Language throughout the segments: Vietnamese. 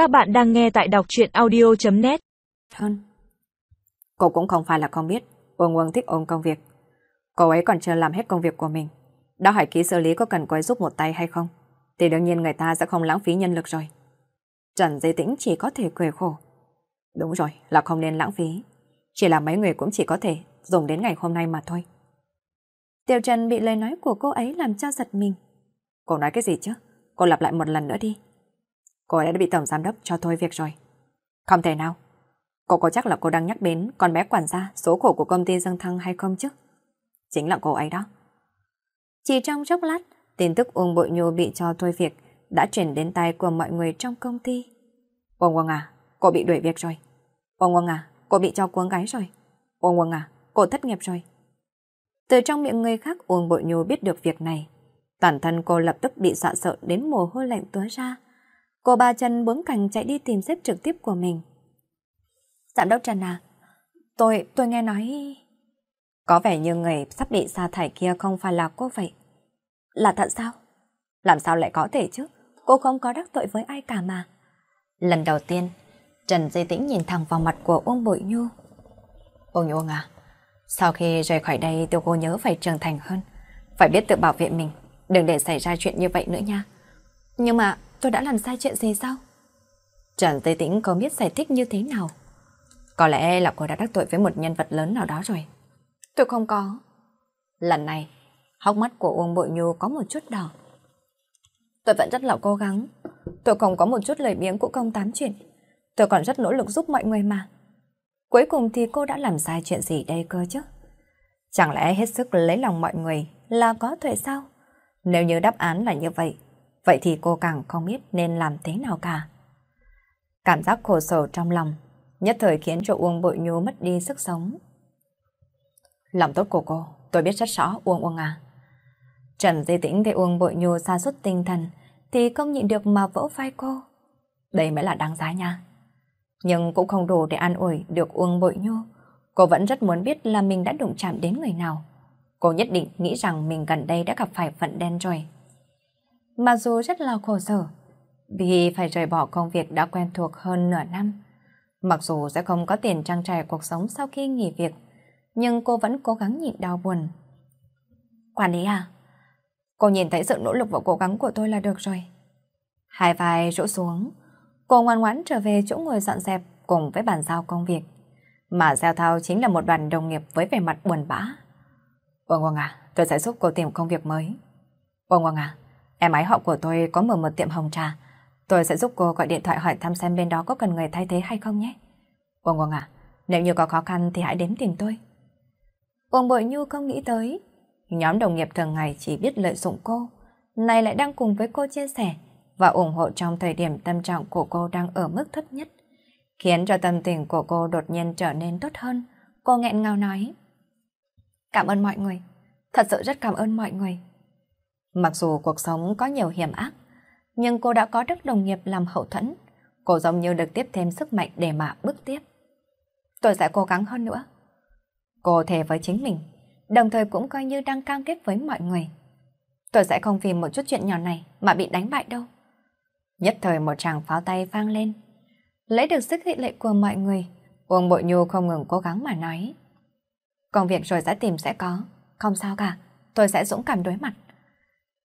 Các bạn đang nghe tại đọc truyện audio.net Hơn. Cô cũng không phải là không biết Uông Uông thích ôm công việc. Cô ấy còn chưa làm hết công việc của mình. Đã hỏi ký xử lý có cần cô ấy giúp một tay hay không? Thì đương nhiên người ta sẽ không lãng phí nhân lực rồi. Trần Dây Tĩnh chỉ có thể cười khổ. Đúng rồi, là không nên lãng phí. Chỉ là mấy người cũng chỉ có thể dùng đến ngày hôm nay mà thôi. Tiêu Trần bị lời nói của cô ấy làm cho giật mình. Cô nói cái gì chứ? Cô lặp lại một lần nữa đi. Cô ấy đã bị tổng giám đốc cho thôi việc rồi. Không thể nào. Cô có chắc là cô đang nhắc đến con bé quản gia số khổ của công ty Dương Thăng hay không chứ? Chính là cô ấy đó. Chỉ trong chốc lát, tin tức Uông Bội Nhu bị cho thôi việc đã chuyển đến tay của mọi người trong công ty. Uông Uông à, cô bị đuổi việc rồi. Uông Uông à, cô bị cho cuốn gái rồi. Uông Uông à, cô thất nghiệp rồi. Từ trong miệng người khác Uông Bội Nhu biết được việc này. Toàn thân cô lập tức bị sợ sợ đến mồ hôi lạnh túa ra. Cô ba chân bốn cành chạy đi tìm xếp trực tiếp của mình. Giám đốc Trần à, tôi, tôi nghe nói... Có vẻ như người sắp bị sa thải kia không phải là cô vậy. Là thật sao? Làm sao lại có thể chứ? Cô không có đắc tội với ai cả mà. Lần đầu tiên, Trần Di Tĩnh nhìn thẳng vào mặt của Uông Bội Nhu. Uông Nhu à, sau khi rời khỏi đây tôi cô nhớ phải trưởng thành hơn. Phải biết tự bảo vệ mình, đừng để xảy ra chuyện như vậy nữa nha. Nhưng mà tôi đã làm sai chuyện gì sao? Trần Di Tĩnh không biết giải thích như thế nào. Có lẽ là cô đã đắc tội với một nhân vật lớn nào đó rồi. Tôi không có. Lần này, hốc mắt của Uông Bội Nhu có một chút đỏ. Tôi vẫn rất là cố gắng. Tôi không có một chút lời biếng của công tám chuyện. Tôi còn rất nỗ lực giúp mọi người mà. Cuối cùng thì cô đã làm sai chuyện gì đây cơ chứ? Chẳng lẽ hết sức lấy lòng mọi người là có thể sao? Nếu như đáp án là như vậy, vậy thì cô càng không biết nên làm thế nào cả. Cảm giác khổ sở trong lòng, nhất thời khiến cho Uông Bội Nhu mất đi sức sống. Lòng tốt của cô, tôi biết rất rõ Uông Uông à. Trần Di Tĩnh thấy Uông Bội Nhu xa suốt tinh thần, thì không nhịn được mà vỗ vai cô. Đây mới là đáng giá nha. Nhưng cũng không đủ để an ủi được Uông Bội Nhu. Cô vẫn rất muốn biết là mình đã đụng chạm đến người nào. Cô nhất định nghĩ rằng mình gần đây đã gặp phải vận đen rồi. Mặc dù rất là khổ sở, vì phải rời bỏ công việc đã quen thuộc hơn nửa năm. Mặc dù sẽ không có tiền trang trải cuộc sống sau khi nghỉ việc, nhưng cô vẫn cố gắng nhịn đau buồn. Quản lý à, cô nhìn thấy sự nỗ lực và cố gắng của tôi là được rồi. Hai vai rũ xuống, cô ngoan ngoãn trở về chỗ ngồi dọn dẹp cùng với bàn giao công việc. Mà Giao Thao chính là một đoàn đồng nghiệp với vẻ mặt buồn bã. Vương Hoàng à, tôi sẽ giúp cô tìm công việc mới. Vương Hoàng à, em ái họ của tôi có mở một tiệm hồng trà. Tôi sẽ giúp cô gọi điện thoại hỏi thăm xem bên đó có cần người thay thế hay không nhé. Uông Uông à, nếu như có khó khăn thì hãy đến tìm tôi. Uông Bội Nhu không nghĩ tới. Nhóm đồng nghiệp thường ngày chỉ biết lợi dụng cô, này lại đang cùng với cô chia sẻ và ủng hộ trong thời điểm tâm trạng của cô đang ở mức thấp nhất. Khiến cho tâm tình của cô đột nhiên trở nên tốt hơn. Cô nghẹn ngào nói. Cảm ơn mọi người. Thật sự rất cảm ơn mọi người. Mặc dù cuộc sống có nhiều hiểm ác, nhưng cô đã có đức đồng nghiệp làm hậu thuẫn. Cô giống như được tiếp thêm sức mạnh để mà bước tiếp. Tôi sẽ cố gắng hơn nữa. Cô thề với chính mình, đồng thời cũng coi như đang cam kết với mọi người. Tôi sẽ không vì một chút chuyện nhỏ này mà bị đánh bại đâu. Nhất thời một tràng pháo tay vang lên. Lấy được sức thị lệ của mọi người, Uông Bội Nhu không ngừng cố gắng mà nói. Công việc rồi sẽ tìm sẽ có, không sao cả, tôi sẽ dũng cảm đối mặt.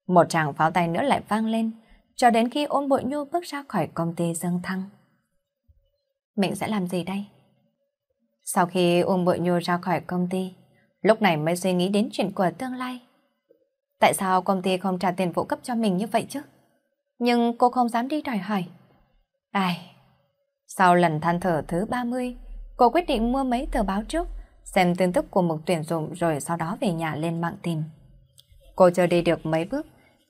Một tràng pháo tay nữa lại vang lên, cho đến khi ôn bội nhu bước ra khỏi công ty Dương Thăng. Mình sẽ làm gì đây? Sau khi ôn bội nhu ra khỏi công ty, lúc này mới suy nghĩ đến chuyện của tương lai. Tại sao công ty không trả tiền phụ cấp cho mình như vậy chứ? Nhưng cô không dám đi đòi hỏi. Ai? Sau lần than thở thứ 30, cô quyết định mua mấy tờ báo trước, xem tin tức của một tuyển dụng rồi sau đó về nhà lên mạng tìm. Cô chưa đi được mấy bước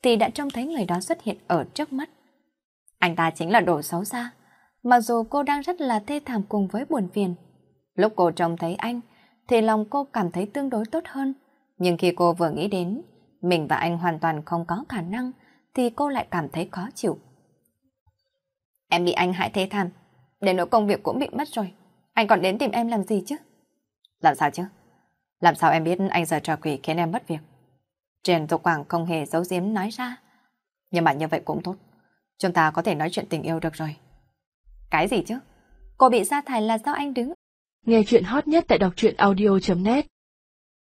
thì đã trông thấy người đó xuất hiện ở trước mắt. Anh ta chính là đồ xấu xa, mặc dù cô đang rất là thê thảm cùng với buồn phiền. Lúc cô trông thấy anh thì lòng cô cảm thấy tương đối tốt hơn, nhưng khi cô vừa nghĩ đến mình và anh hoàn toàn không có khả năng thì cô lại cảm thấy khó chịu. Em bị anh hại thế thảm, đến nỗi công việc cũng bị mất rồi. Anh còn đến tìm em làm gì chứ? Làm sao chứ? Làm sao em biết anh giờ trò quỷ khiến em mất việc? Trần Dục Quảng không hề giấu giếm nói ra. Nhưng mà như vậy cũng tốt. Chúng ta có thể nói chuyện tình yêu được rồi. Cái gì chứ? Cô bị sa thải là do anh đứng. Nghe chuyện hot nhất tại đọc truyện audio.net